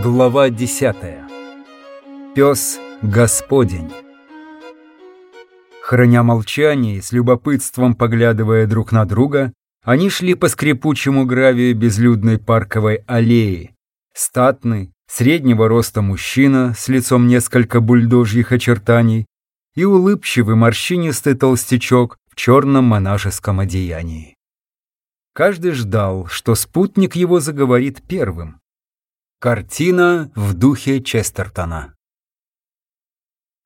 Глава десятая. Пес Господень. Храня молчание и с любопытством поглядывая друг на друга, они шли по скрипучему гравию безлюдной парковой аллеи. Статный, среднего роста мужчина с лицом несколько бульдожьих очертаний и улыбчивый морщинистый толстячок в черном монашеском одеянии. Каждый ждал, что спутник его заговорит первым. Картина в духе Честертона.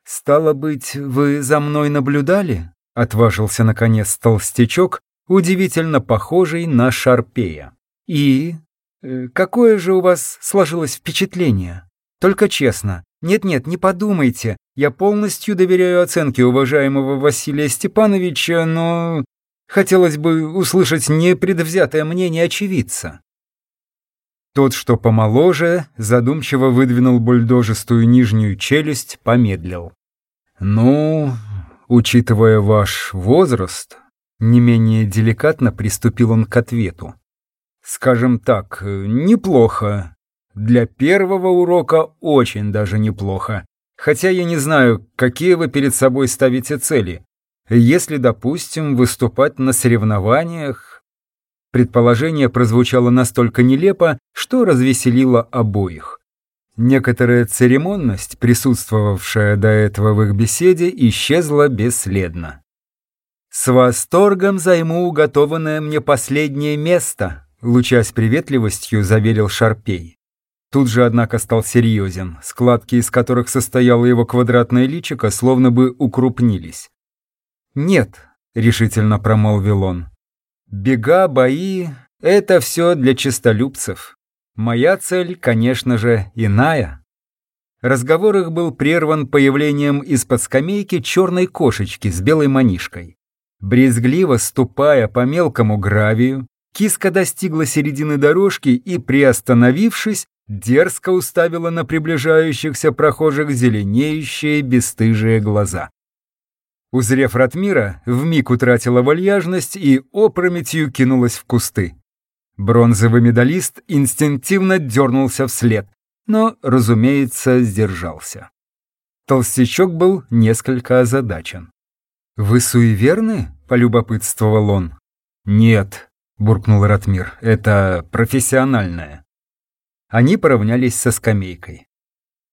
«Стало быть, вы за мной наблюдали?» — отважился, наконец, толстячок, удивительно похожий на Шарпея. «И? Э, какое же у вас сложилось впечатление? Только честно. Нет-нет, не подумайте. Я полностью доверяю оценке уважаемого Василия Степановича, но хотелось бы услышать непредвзятое мнение очевидца». Тот, что помоложе, задумчиво выдвинул бульдожистую нижнюю челюсть, помедлил. «Ну, учитывая ваш возраст...» Не менее деликатно приступил он к ответу. «Скажем так, неплохо. Для первого урока очень даже неплохо. Хотя я не знаю, какие вы перед собой ставите цели. Если, допустим, выступать на соревнованиях, Предположение прозвучало настолько нелепо, что развеселило обоих. Некоторая церемонность, присутствовавшая до этого в их беседе, исчезла бесследно. «С восторгом займу уготованное мне последнее место», лучась приветливостью, заверил Шарпей. Тут же, однако, стал серьезен, складки из которых состояло его квадратное личико, словно бы укрупнились. «Нет», — решительно промолвил он, Бега, бои — это все для честолюбцев. Моя цель, конечно же, иная. Разговор их был прерван появлением из-под скамейки черной кошечки с белой манишкой. Брезгливо ступая по мелкому гравию, киска достигла середины дорожки и, приостановившись, дерзко уставила на приближающихся прохожих зеленеющие бесстыжие глаза. Узрев Ратмира, вмиг утратила вальяжность и опрометью кинулась в кусты. Бронзовый медалист инстинктивно дернулся вслед, но, разумеется, сдержался. Толстячок был несколько озадачен. «Вы суеверны?» — полюбопытствовал он. «Нет», — буркнул Ратмир, — «это профессиональное». Они поравнялись со скамейкой.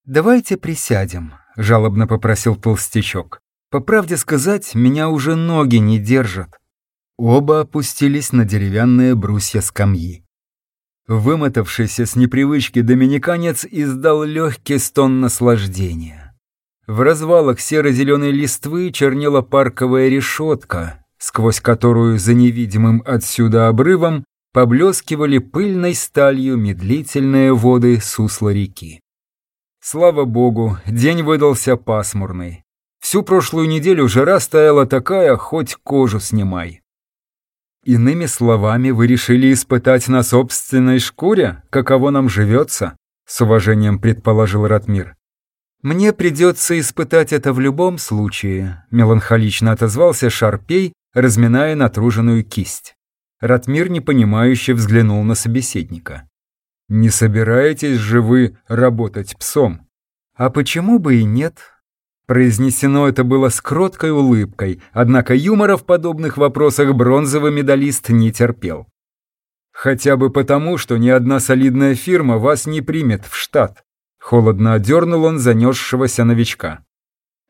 «Давайте присядем», — жалобно попросил толстячок. По правде сказать, меня уже ноги не держат. Оба опустились на деревянные брусья скамьи. Вымотавшийся с непривычки доминиканец издал легкий стон наслаждения. В развалах серо-зеленой листвы чернела парковая решетка, сквозь которую за невидимым отсюда обрывом поблескивали пыльной сталью медлительные воды сусла реки. Слава богу, день выдался пасмурный. Всю прошлую неделю жара стояла такая, хоть кожу снимай. Иными словами, вы решили испытать на собственной шкуре, каково нам живется? С уважением предположил Ратмир. Мне придется испытать это в любом случае, меланхолично отозвался Шарпей, разминая натруженную кисть. Ратмир непонимающе взглянул на собеседника. «Не собираетесь же вы работать псом?» «А почему бы и нет?» Произнесено это было с кроткой улыбкой, однако юмора в подобных вопросах бронзовый медалист не терпел. «Хотя бы потому, что ни одна солидная фирма вас не примет в штат», холодно одернул он занесшегося новичка.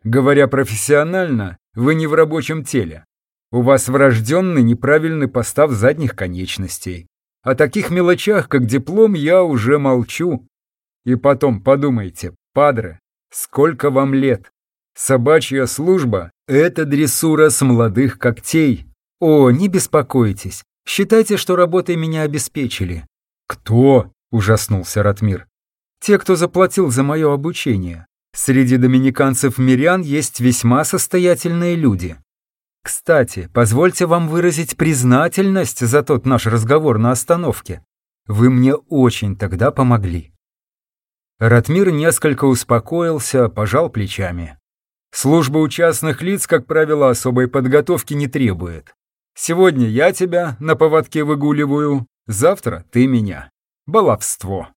«Говоря профессионально, вы не в рабочем теле. У вас врожденный неправильный постав задних конечностей. О таких мелочах, как диплом, я уже молчу. И потом подумайте, падре, сколько вам лет? Собачья служба — это дрессура с молодых когтей. О, не беспокойтесь. Считайте, что работой меня обеспечили. Кто? Ужаснулся Ратмир. Те, кто заплатил за мое обучение. Среди доминиканцев-мирян есть весьма состоятельные люди. Кстати, позвольте вам выразить признательность за тот наш разговор на остановке. Вы мне очень тогда помогли. Ратмир несколько успокоился, пожал плечами. Служба у частных лиц, как правило, особой подготовки не требует. Сегодня я тебя на поводке выгуливаю, завтра ты меня. Баловство.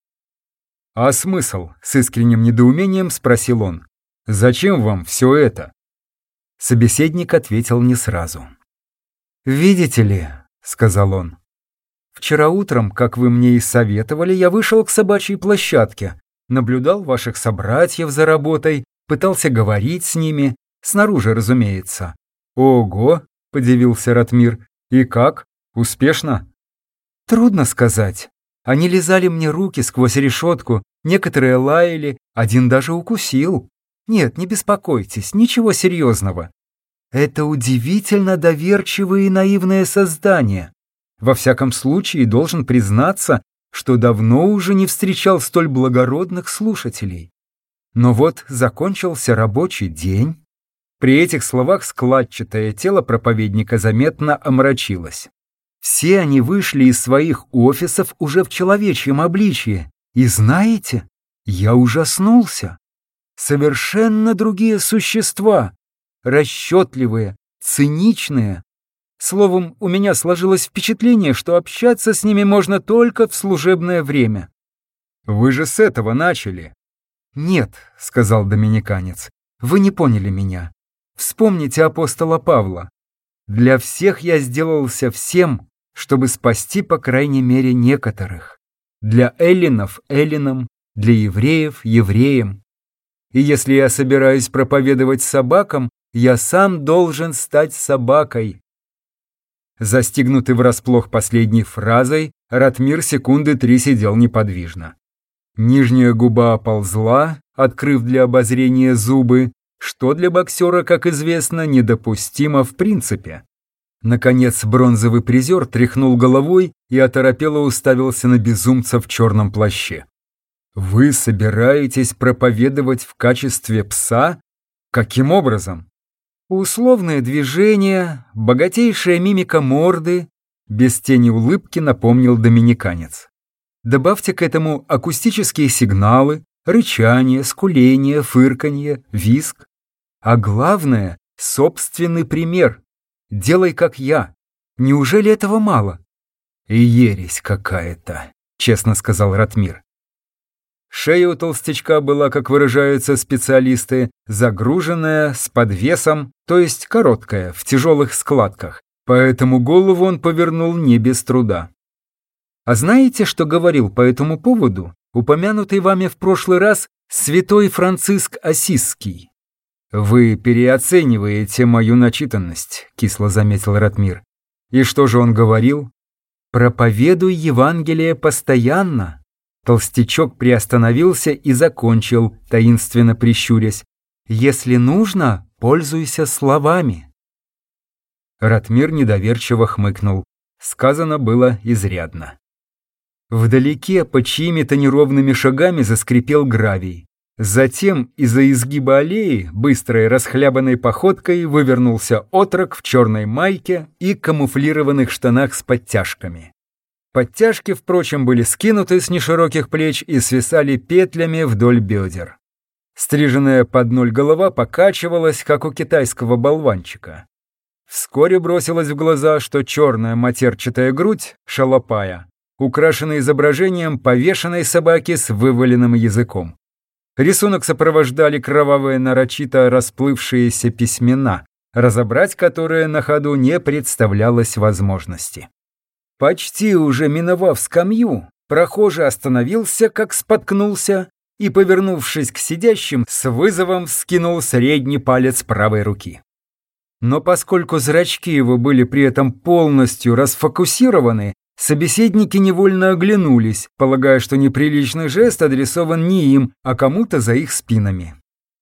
«А смысл?» — с искренним недоумением спросил он. «Зачем вам все это?» Собеседник ответил не сразу. «Видите ли», — сказал он, — «вчера утром, как вы мне и советовали, я вышел к собачьей площадке, наблюдал ваших собратьев за работой, пытался говорить с ними, снаружи, разумеется». «Ого!» — подивился Ратмир. «И как? Успешно?» «Трудно сказать. Они лизали мне руки сквозь решетку, некоторые лаяли, один даже укусил. Нет, не беспокойтесь, ничего серьезного. Это удивительно доверчивые и наивные создания. Во всяком случае, должен признаться, что давно уже не встречал столь благородных слушателей. Но вот закончился рабочий день. При этих словах складчатое тело проповедника заметно омрачилось. Все они вышли из своих офисов уже в человечьем обличье. И знаете, я ужаснулся. Совершенно другие существа, расчетливые, циничные. Словом, у меня сложилось впечатление, что общаться с ними можно только в служебное время. «Вы же с этого начали». «Нет», — сказал доминиканец, — «вы не поняли меня. Вспомните апостола Павла. Для всех я сделался всем, чтобы спасти, по крайней мере, некоторых. Для эллинов – эллинам, для евреев – евреям. И если я собираюсь проповедовать собакам, я сам должен стать собакой. Застигнутый врасплох последней фразой, Ратмир секунды три сидел неподвижно. Нижняя губа оползла, открыв для обозрения зубы, что для боксера, как известно, недопустимо в принципе. Наконец бронзовый призер тряхнул головой и оторопело уставился на безумца в черном плаще. «Вы собираетесь проповедовать в качестве пса? Каким образом?» Условное движение, богатейшая мимика морды, без тени улыбки напомнил доминиканец. Добавьте к этому акустические сигналы, рычание, скуление, фырканье, виск. А главное — собственный пример. Делай, как я. Неужели этого мало? Ересь какая-то, честно сказал Ратмир. Шея у толстячка была, как выражаются специалисты, загруженная, с подвесом, то есть короткая, в тяжелых складках, поэтому голову он повернул не без труда. А знаете, что говорил по этому поводу упомянутый вами в прошлый раз святой Франциск Осисский? «Вы переоцениваете мою начитанность», — кисло заметил Ратмир. «И что же он говорил?» «Проповедуй Евангелие постоянно», Толстячок приостановился и закончил, таинственно прищурясь. «Если нужно, пользуйся словами». Ратмир недоверчиво хмыкнул. Сказано было изрядно. Вдалеке по чьими-то неровными шагами заскрипел гравий. Затем из-за изгиба аллеи быстрой расхлябанной походкой вывернулся отрок в черной майке и камуфлированных штанах с подтяжками. Подтяжки, впрочем, были скинуты с нешироких плеч и свисали петлями вдоль бедер. Стриженная под ноль голова покачивалась, как у китайского болванчика. Вскоре бросилось в глаза, что черная матерчатая грудь, шалопая, украшена изображением повешенной собаки с вываленным языком. Рисунок сопровождали кровавые нарочито расплывшиеся письмена, разобрать которые на ходу не представлялось возможности. Почти уже миновав скамью, прохожий остановился, как споткнулся, и, повернувшись к сидящим, с вызовом вскинул средний палец правой руки. Но поскольку зрачки его были при этом полностью расфокусированы, собеседники невольно оглянулись, полагая, что неприличный жест адресован не им, а кому-то за их спинами.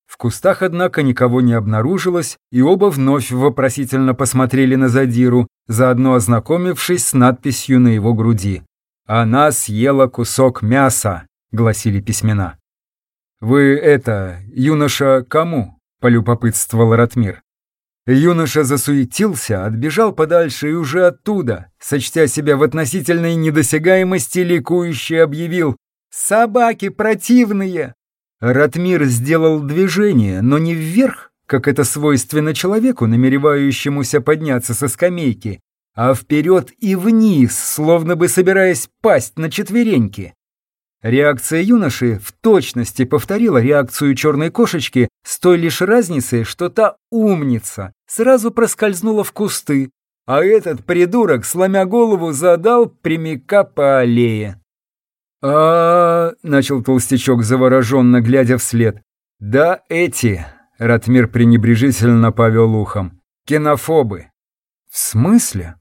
В кустах, однако, никого не обнаружилось, и оба вновь вопросительно посмотрели на задиру, заодно ознакомившись с надписью на его груди. «Она съела кусок мяса», — гласили письмена. «Вы это, юноша, кому?» — полюбопытствовал Ратмир. Юноша засуетился, отбежал подальше и уже оттуда, сочтя себя в относительной недосягаемости, ликующе объявил «Собаки противные!» Ратмир сделал движение, но не вверх, как это свойственно человеку, намеревающемуся подняться со скамейки, а вперед и вниз, словно бы собираясь пасть на четвереньки. Реакция юноши в точности повторила реакцию черной кошечки с той лишь разницей, что та умница сразу проскользнула в кусты, а этот придурок, сломя голову, задал прямика по аллее. а, начал толстячок, завороженно глядя вслед. «Да эти!» — Ратмир пренебрежительно повел ухом. «Кинофобы». «В смысле?»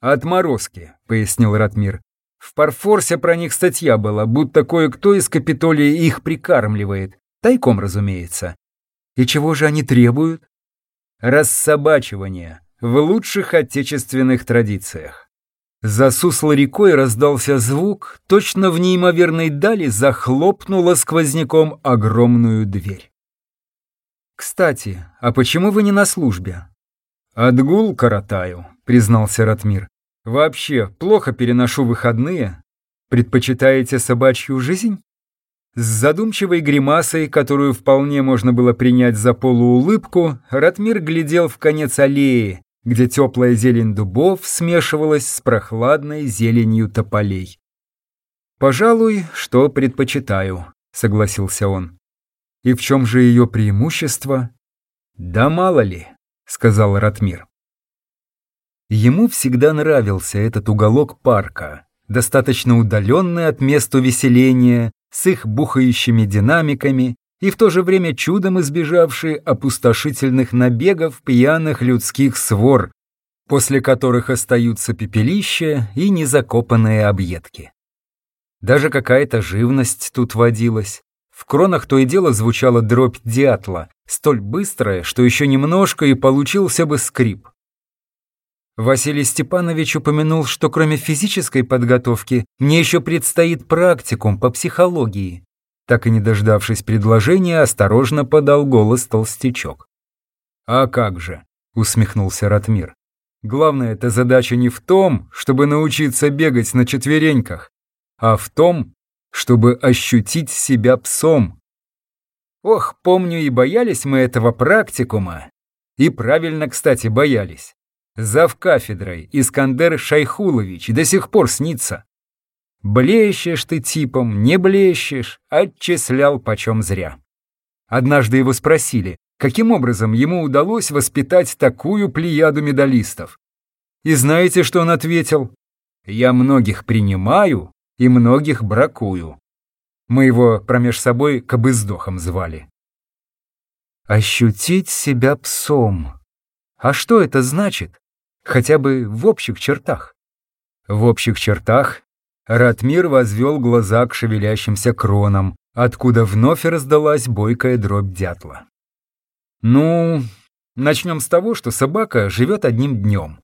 «Отморозки», — пояснил Ратмир. В Парфорсе про них статья была, будто кое-кто из Капитолия их прикармливает. Тайком, разумеется. И чего же они требуют? Рассобачивания в лучших отечественных традициях. За сусло рекой раздался звук, точно в неимоверной дали захлопнула сквозняком огромную дверь. «Кстати, а почему вы не на службе?» «Отгул коротаю», — признался Ратмир. Вообще, плохо переношу выходные. Предпочитаете собачью жизнь? С задумчивой гримасой, которую вполне можно было принять за полуулыбку, Ратмир глядел в конец аллеи, где теплая зелень дубов смешивалась с прохладной зеленью тополей. «Пожалуй, что предпочитаю», — согласился он. «И в чем же ее преимущество?» «Да мало ли», — сказал Ратмир. Ему всегда нравился этот уголок парка, достаточно удаленный от мест увеселения, с их бухающими динамиками и в то же время чудом избежавший опустошительных набегов пьяных людских свор, после которых остаются пепелища и незакопанные объедки. Даже какая-то живность тут водилась. В кронах то и дело звучала дробь дятла, столь быстрая, что еще немножко и получился бы скрип. Василий Степанович упомянул, что кроме физической подготовки мне еще предстоит практикум по психологии. Так и не дождавшись предложения, осторожно подал голос толстячок. «А как же?» — усмехнулся Ратмир. «Главная эта задача не в том, чтобы научиться бегать на четвереньках, а в том, чтобы ощутить себя псом. Ох, помню, и боялись мы этого практикума. И правильно, кстати, боялись. Зав кафедрой Искандер Шайхулович до сих пор снится. Блещешь ты типом, не блещешь, отчислял почем зря. Однажды его спросили, каким образом ему удалось воспитать такую плеяду медалистов. И знаете, что он ответил? «Я многих принимаю и многих бракую». Мы его промеж собой кобыздохом звали. Ощутить себя псом. А что это значит? Хотя бы в общих чертах. В общих чертах Ратмир возвел глаза к шевелящимся кронам, откуда вновь раздалась бойкая дробь дятла. Ну, начнем с того, что собака живет одним днем.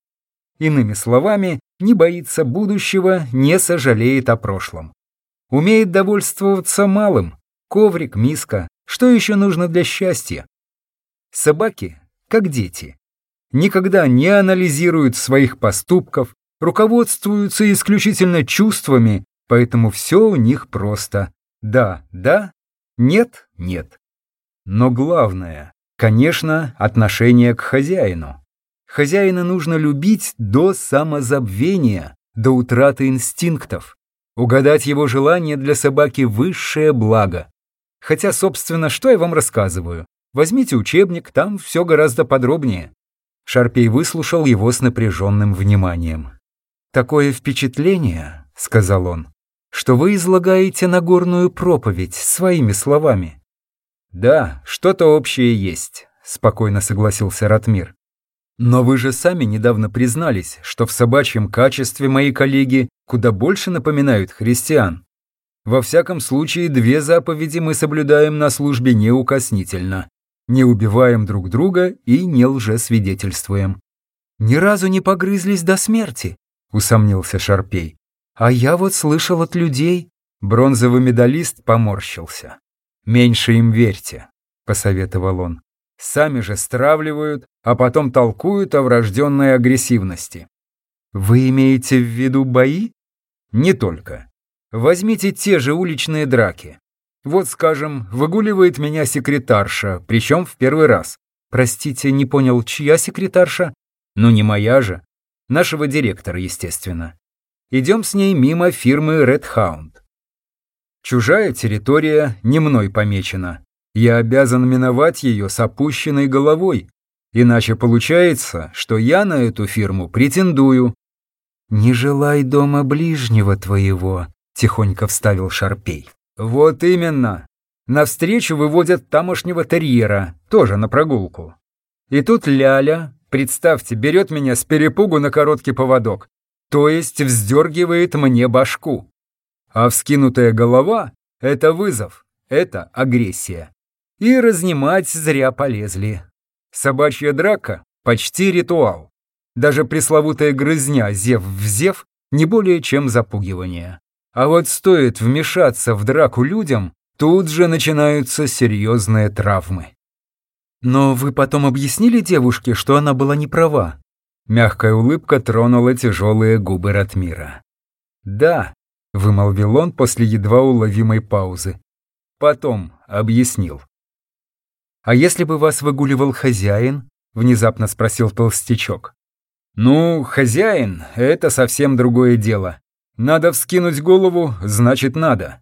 Иными словами, не боится будущего, не сожалеет о прошлом. Умеет довольствоваться малым. Коврик, миска. Что еще нужно для счастья? Собаки, как дети, никогда не анализируют своих поступков, руководствуются исключительно чувствами, поэтому все у них просто «да, да», «нет, нет». Но главное, конечно, отношение к хозяину. Хозяина нужно любить до самозабвения, до утраты инстинктов. Угадать его желание для собаки – высшее благо. Хотя, собственно, что я вам рассказываю? Возьмите учебник, там все гораздо подробнее. Шарпей выслушал его с напряженным вниманием. «Такое впечатление, — сказал он, — что вы излагаете Нагорную проповедь своими словами». «Да, что-то общее есть», — спокойно согласился Ратмир. «Но вы же сами недавно признались, что в собачьем качестве мои коллеги куда больше напоминают христиан. Во всяком случае, две заповеди мы соблюдаем на службе неукоснительно не убиваем друг друга и не лжесвидетельствуем. «Ни разу не погрызлись до смерти», — усомнился Шарпей. «А я вот слышал от людей...» Бронзовый медалист поморщился. «Меньше им верьте», — посоветовал он. «Сами же стравливают, а потом толкуют о врожденной агрессивности». «Вы имеете в виду бои?» «Не только. Возьмите те же уличные драки. Вот, скажем, выгуливает меня секретарша, причем в первый раз. Простите, не понял, чья секретарша? Ну, не моя же. Нашего директора, естественно. Идем с ней мимо фирмы Red Hound. Чужая территория не мной помечена. Я обязан миновать ее с опущенной головой. Иначе получается, что я на эту фирму претендую. «Не желай дома ближнего твоего», — тихонько вставил Шарпей. «Вот именно. Навстречу выводят тамошнего терьера, тоже на прогулку. И тут Ляля, представьте, берет меня с перепугу на короткий поводок, то есть вздергивает мне башку. А вскинутая голова — это вызов, это агрессия. И разнимать зря полезли. Собачья драка — почти ритуал. Даже пресловутая грызня зев в зев не более чем запугивание. А вот стоит вмешаться в драку людям, тут же начинаются серьезные травмы. Но вы потом объяснили девушке, что она была не права? Мягкая улыбка тронула тяжелые губы Ратмира. «Да», — вымолвил он после едва уловимой паузы. «Потом объяснил». «А если бы вас выгуливал хозяин?» — внезапно спросил толстячок. «Ну, хозяин — это совсем другое дело. Надо вскинуть голову, значит, надо».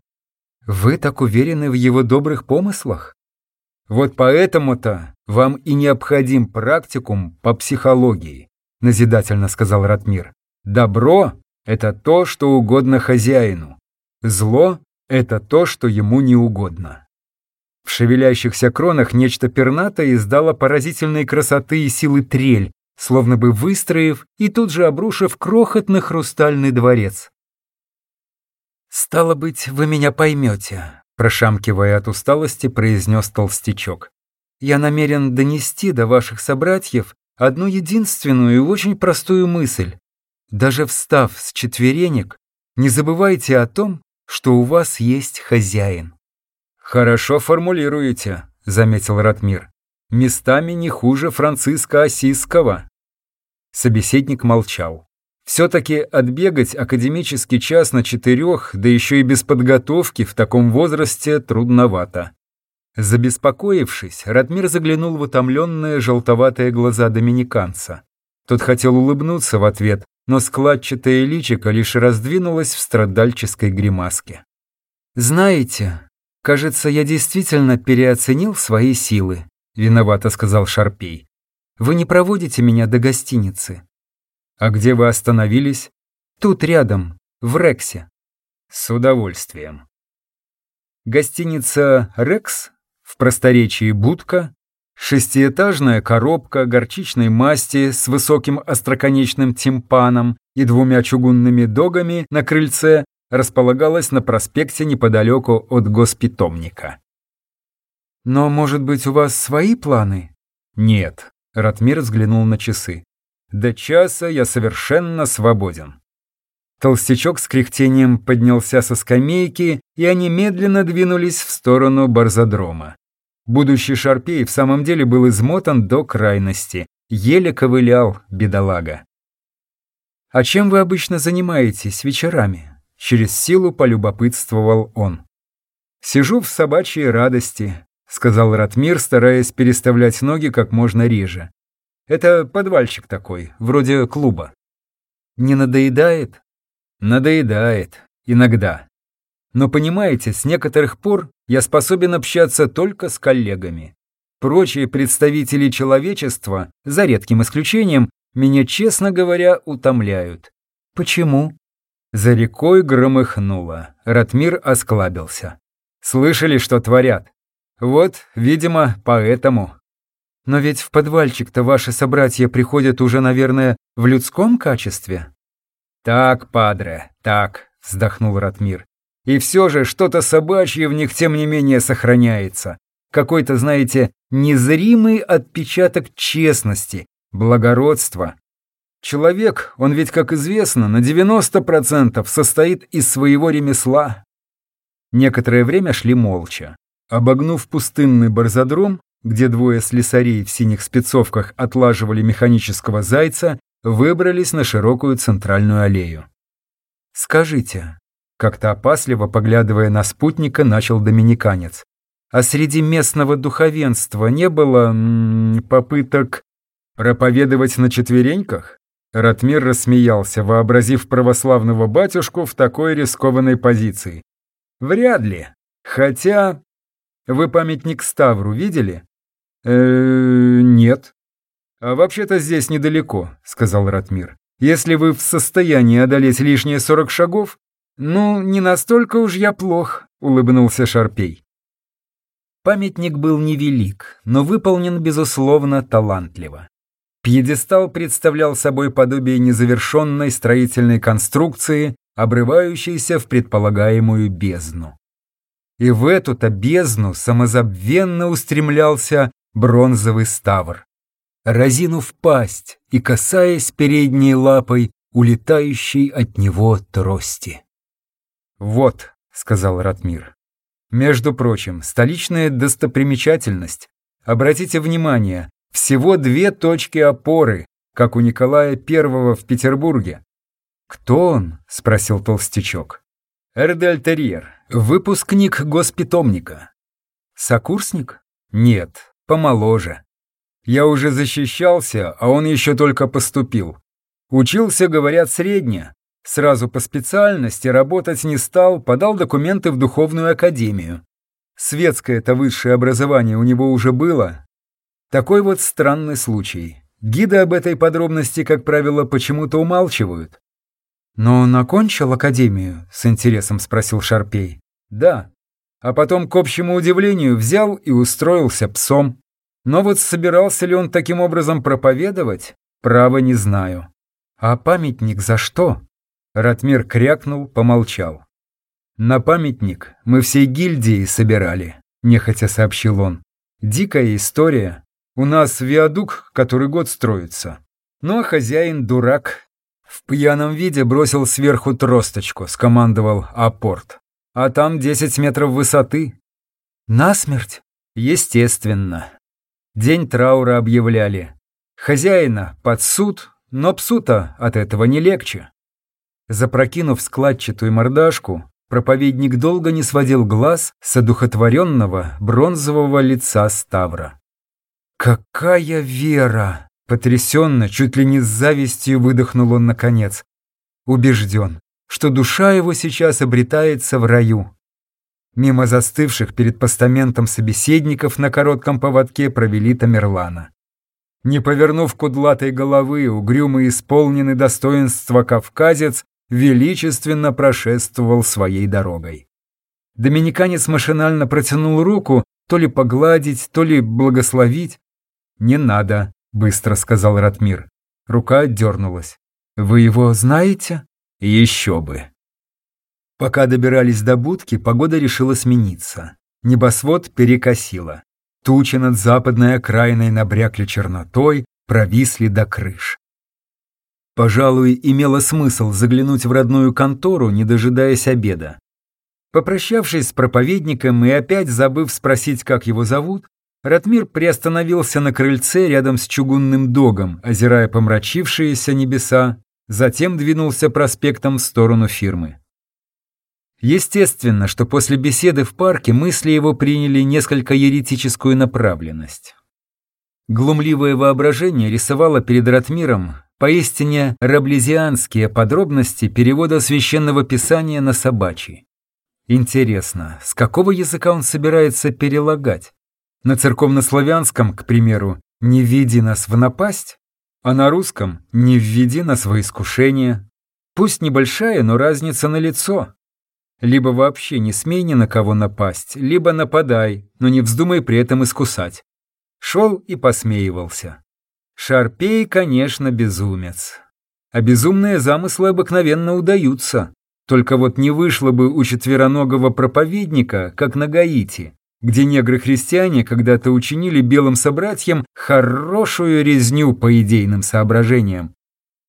«Вы так уверены в его добрых помыслах?» «Вот поэтому-то вам и необходим практикум по психологии», — назидательно сказал Ратмир. «Добро — это то, что угодно хозяину. Зло — это то, что ему не угодно». В шевелящихся кронах нечто пернатое издало поразительной красоты и силы трель, словно бы выстроив и тут же обрушив крохотный хрустальный дворец. «Стало быть, вы меня поймете», — прошамкивая от усталости, произнес толстячок. «Я намерен донести до ваших собратьев одну единственную и очень простую мысль. Даже встав с четверенек, не забывайте о том, что у вас есть хозяин. «Хорошо формулируете», — заметил Ратмир. «Местами не хуже Франциска Осиского». Собеседник молчал. Все-таки отбегать академический час на четырех, да еще и без подготовки в таком возрасте трудновато. Забеспокоившись, Ратмир заглянул в утомленные желтоватые глаза доминиканца. Тот хотел улыбнуться в ответ, но складчатое личико лишь раздвинулось в страдальческой гримаске. «Знаете, «Кажется, я действительно переоценил свои силы», — виновато сказал Шарпей. «Вы не проводите меня до гостиницы». «А где вы остановились?» «Тут рядом, в Рексе». «С удовольствием». Гостиница «Рекс» в просторечии «Будка» Шестиэтажная коробка горчичной масти с высоким остроконечным тимпаном и двумя чугунными догами на крыльце располагалась на проспекте неподалеку от госпитомника. «Но, может быть, у вас свои планы?» «Нет», — Ратмир взглянул на часы. «До часа я совершенно свободен». Толстячок с кряхтением поднялся со скамейки, и они медленно двинулись в сторону барзодрома. Будущий Шарпей в самом деле был измотан до крайности, еле ковылял, бедолага. «А чем вы обычно занимаетесь вечерами?» Через силу полюбопытствовал он. «Сижу в собачьей радости», — сказал Ратмир, стараясь переставлять ноги как можно реже. «Это подвальчик такой, вроде клуба». «Не надоедает?» «Надоедает. Иногда. Но понимаете, с некоторых пор я способен общаться только с коллегами. Прочие представители человечества, за редким исключением, меня, честно говоря, утомляют. Почему? За рекой громыхнуло. Ратмир осклабился. Слышали, что творят? Вот, видимо, поэтому. Но ведь в подвальчик-то ваши собратья приходят уже, наверное, в людском качестве? Так, падре, так, вздохнул Ратмир. И все же что-то собачье в них тем не менее сохраняется. Какой-то, знаете, незримый отпечаток честности, благородства, Человек, он ведь, как известно, на 90% состоит из своего ремесла. Некоторое время шли молча. Обогнув пустынный барзадром, где двое слесарей в синих спецовках отлаживали механического зайца, выбрались на широкую центральную аллею. «Скажите», — как-то опасливо, поглядывая на спутника, начал доминиканец, «а среди местного духовенства не было попыток проповедовать на четвереньках?» Ратмир рассмеялся, вообразив православного батюшку в такой рискованной позиции. Вряд ли. Хотя... Вы памятник Ставру видели? Э нет. А вообще-то здесь недалеко, сказал Ратмир. Если вы в состоянии одолеть лишние сорок шагов, ну, не настолько уж я плох, улыбнулся Шарпей. Памятник был невелик, но выполнен, безусловно, талантливо. Пьедестал представлял собой подобие незавершенной строительной конструкции, обрывающейся в предполагаемую бездну. И в эту-то бездну самозабвенно устремлялся бронзовый ставр, разинув пасть и касаясь передней лапой улетающей от него трости. «Вот», — сказал Ратмир, — «между прочим, столичная достопримечательность. Обратите внимание, всего две точки опоры, как у Николая I в Петербурге. «Кто он?» — спросил толстячок. «Эрдель выпускник госпитомника». «Сокурсник?» «Нет, помоложе. Я уже защищался, а он еще только поступил. Учился, говорят, средне. Сразу по специальности работать не стал, подал документы в духовную академию. Светское-то высшее образование у него уже было, такой вот странный случай. Гиды об этой подробности, как правило, почему-то умалчивают. «Но он окончил академию?» — с интересом спросил Шарпей. «Да. А потом, к общему удивлению, взял и устроился псом. Но вот собирался ли он таким образом проповедовать, право не знаю. А памятник за что?» Ратмир крякнул, помолчал. «На памятник мы всей гильдии собирали», — нехотя сообщил он. «Дикая история. У нас виадук который год строится. Ну а хозяин дурак. В пьяном виде бросил сверху тросточку, скомандовал апорт. А там 10 метров высоты. Насмерть? Естественно. День траура объявляли. Хозяина под суд, но псу-то от этого не легче. Запрокинув складчатую мордашку, проповедник долго не сводил глаз с одухотворенного бронзового лица Ставра. «Какая вера!» Потрясенно, чуть ли не с завистью выдохнул он наконец. Убежден, что душа его сейчас обретается в раю. Мимо застывших перед постаментом собеседников на коротком поводке провели Тамерлана. Не повернув кудлатой головы, угрюмо исполненный достоинства кавказец величественно прошествовал своей дорогой. Доминиканец машинально протянул руку, то ли погладить, то ли благословить, «Не надо», — быстро сказал Ратмир. Рука отдернулась. «Вы его знаете?» «Еще бы». Пока добирались до будки, погода решила смениться. Небосвод перекосило. Тучи над западной окраиной набрякли чернотой, провисли до крыш. Пожалуй, имело смысл заглянуть в родную контору, не дожидаясь обеда. Попрощавшись с проповедником и опять забыв спросить, как его зовут, Ратмир приостановился на крыльце рядом с чугунным догом, озирая помрачившиеся небеса, затем двинулся проспектом в сторону фирмы. Естественно, что после беседы в парке мысли его приняли несколько еретическую направленность. Глумливое воображение рисовало перед Ратмиром поистине раблезианские подробности перевода священного писания на собачий. Интересно, с какого языка он собирается перелагать? На церковнославянском, к примеру, «не введи нас в напасть», а на русском «не введи нас во искушение». Пусть небольшая, но разница на лицо. Либо вообще не смей ни на кого напасть, либо нападай, но не вздумай при этом искусать. Шел и посмеивался. Шарпей, конечно, безумец. А безумные замыслы обыкновенно удаются. Только вот не вышло бы у четвероногого проповедника, как на Гаити где негры-христиане когда-то учинили белым собратьям хорошую резню по идейным соображениям.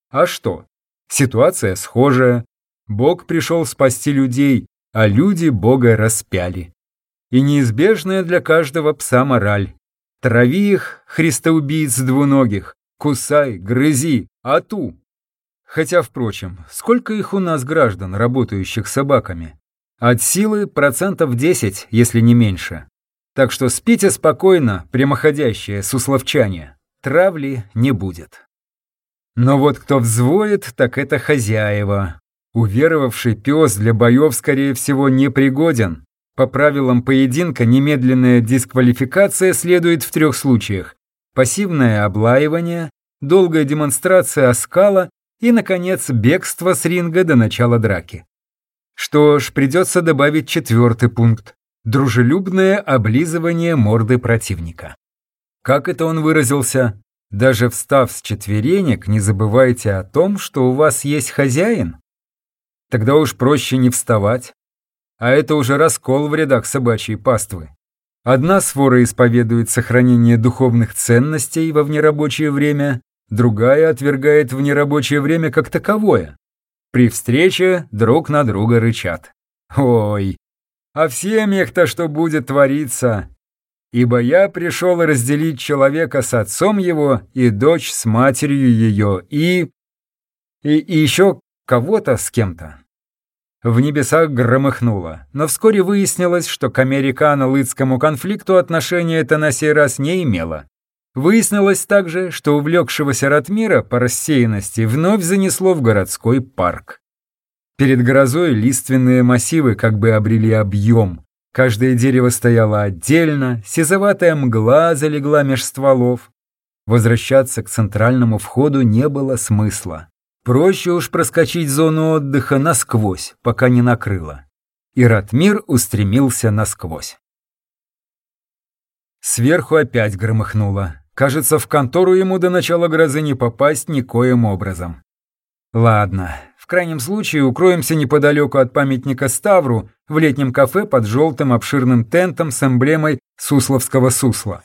А что? Ситуация схожая. Бог пришел спасти людей, а люди Бога распяли. И неизбежная для каждого пса мораль. Трави их, христоубийц двуногих, кусай, грызи, ату. Хотя, впрочем, сколько их у нас граждан, работающих собаками? От силы процентов 10, если не меньше. Так что спите спокойно, прямоходящее сусловчане. Травли не будет. Но вот кто взвоет, так это хозяева. Уверовавший пес для боев, скорее всего, не пригоден. По правилам поединка немедленная дисквалификация следует в трех случаях. Пассивное облаивание, долгая демонстрация оскала и, наконец, бегство с ринга до начала драки. Что ж, придется добавить четвертый пункт – дружелюбное облизывание морды противника. Как это он выразился? Даже встав с четверенек, не забывайте о том, что у вас есть хозяин. Тогда уж проще не вставать. А это уже раскол в рядах собачьей паствы. Одна свора исповедует сохранение духовных ценностей во внерабочее время, другая отвергает внерабочее время как таковое. При встрече друг на друга рычат. Ой, а в семьях-то что будет твориться? Ибо я пришел разделить человека с отцом его и дочь с матерью ее и... И, и еще кого-то с кем-то. В небесах громыхнуло, но вскоре выяснилось, что к американо-лыцкому конфликту отношения это на сей раз не имело. Выяснилось также, что увлекшегося Ратмира по рассеянности вновь занесло в городской парк. Перед грозой лиственные массивы как бы обрели объем. Каждое дерево стояло отдельно, сизоватая мгла залегла меж стволов. Возвращаться к центральному входу не было смысла. Проще уж проскочить зону отдыха насквозь, пока не накрыло. И Ратмир устремился насквозь. Сверху опять громыхнуло. Кажется, в контору ему до начала грозы не попасть никоим образом. Ладно, в крайнем случае укроемся неподалеку от памятника Ставру в летнем кафе под желтым обширным тентом с эмблемой Сусловского сусла.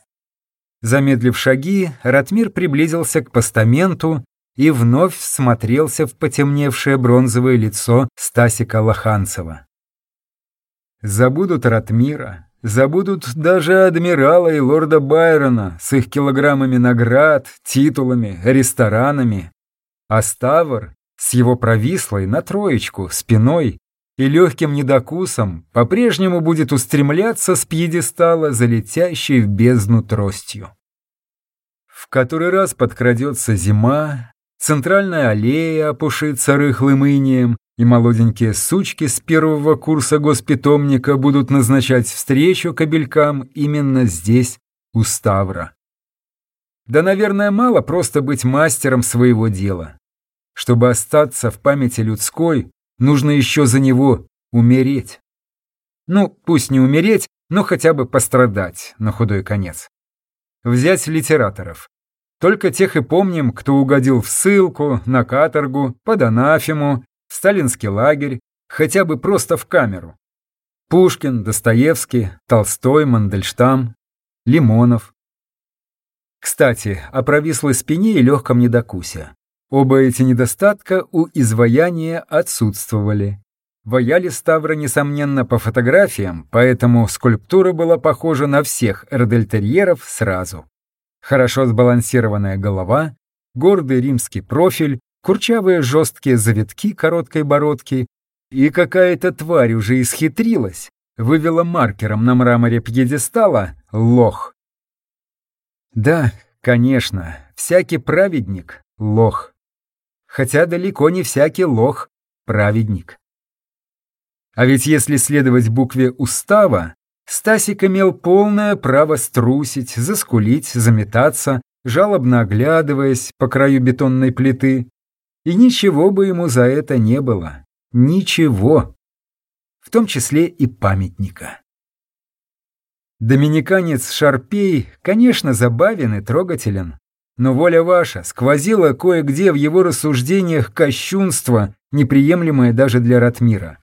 Замедлив шаги, Ратмир приблизился к постаменту и вновь смотрелся в потемневшее бронзовое лицо Стасика Лоханцева. Забудут Ратмира, Забудут даже адмирала и лорда Байрона с их килограммами наград, титулами, ресторанами. А Ставр с его провислой на троечку спиной и легким недокусом по-прежнему будет устремляться с пьедестала за летящей в бездну тростью. В который раз подкрадется зима, центральная аллея опушится рыхлым инием, и молоденькие сучки с первого курса госпитомника будут назначать встречу кабелькам именно здесь, у Ставра. Да, наверное, мало просто быть мастером своего дела. Чтобы остаться в памяти людской, нужно еще за него умереть. Ну, пусть не умереть, но хотя бы пострадать на худой конец. Взять литераторов. Только тех и помним, кто угодил в ссылку, на каторгу, под анафему сталинский лагерь, хотя бы просто в камеру. Пушкин, Достоевский, Толстой, Мандельштам, Лимонов. Кстати, о провислой спине и легком недокусе. Оба эти недостатка у изваяния отсутствовали. Ваяли Ставра, несомненно, по фотографиям, поэтому скульптура была похожа на всех эрдельтерьеров сразу. Хорошо сбалансированная голова, гордый римский профиль, курчавые жесткие завитки короткой бородки, и какая-то тварь уже исхитрилась, вывела маркером на мраморе пьедестала лох. Да, конечно, всякий праведник — лох. Хотя далеко не всякий лох — праведник. А ведь если следовать букве устава, Стасик имел полное право струсить, заскулить, заметаться, жалобно оглядываясь по краю бетонной плиты, и ничего бы ему за это не было. Ничего. В том числе и памятника. Доминиканец Шарпей, конечно, забавен и трогателен, но воля ваша сквозила кое-где в его рассуждениях кощунство, неприемлемое даже для Ратмира.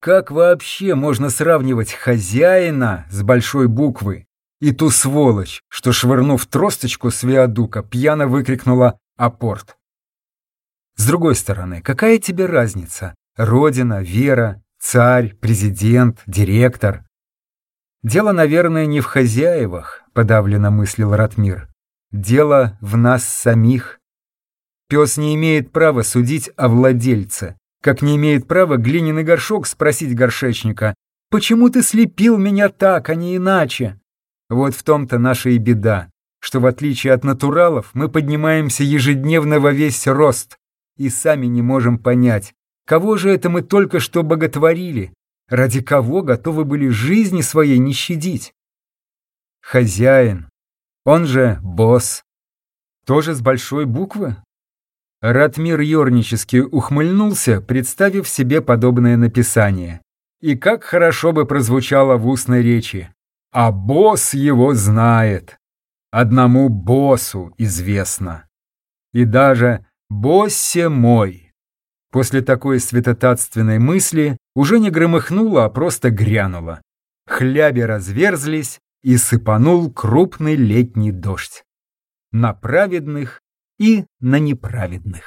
Как вообще можно сравнивать хозяина с большой буквы и ту сволочь, что, швырнув тросточку с виадука, пьяно выкрикнула «Апорт»? С другой стороны, какая тебе разница? Родина, вера, царь, президент, директор. Дело, наверное, не в хозяевах, подавленно мыслил Ратмир. Дело в нас самих. Пес не имеет права судить о владельце, как не имеет права глиняный горшок спросить горшечника, «Почему ты слепил меня так, а не иначе?» Вот в том-то наша и беда, что в отличие от натуралов мы поднимаемся ежедневно во весь рост, и сами не можем понять, Кого же это мы только что боготворили? Ради кого готовы были жизни своей не щадить? Хозяин, он же босс. Тоже с большой буквы? Ратмир ернически ухмыльнулся, представив себе подобное написание. И как хорошо бы прозвучало в устной речи. А босс его знает. Одному боссу известно. И даже «боссе мой». После такой святотатственной мысли уже не громыхнуло, а просто грянуло. Хляби разверзлись, и сыпанул крупный летний дождь. На праведных и на неправедных.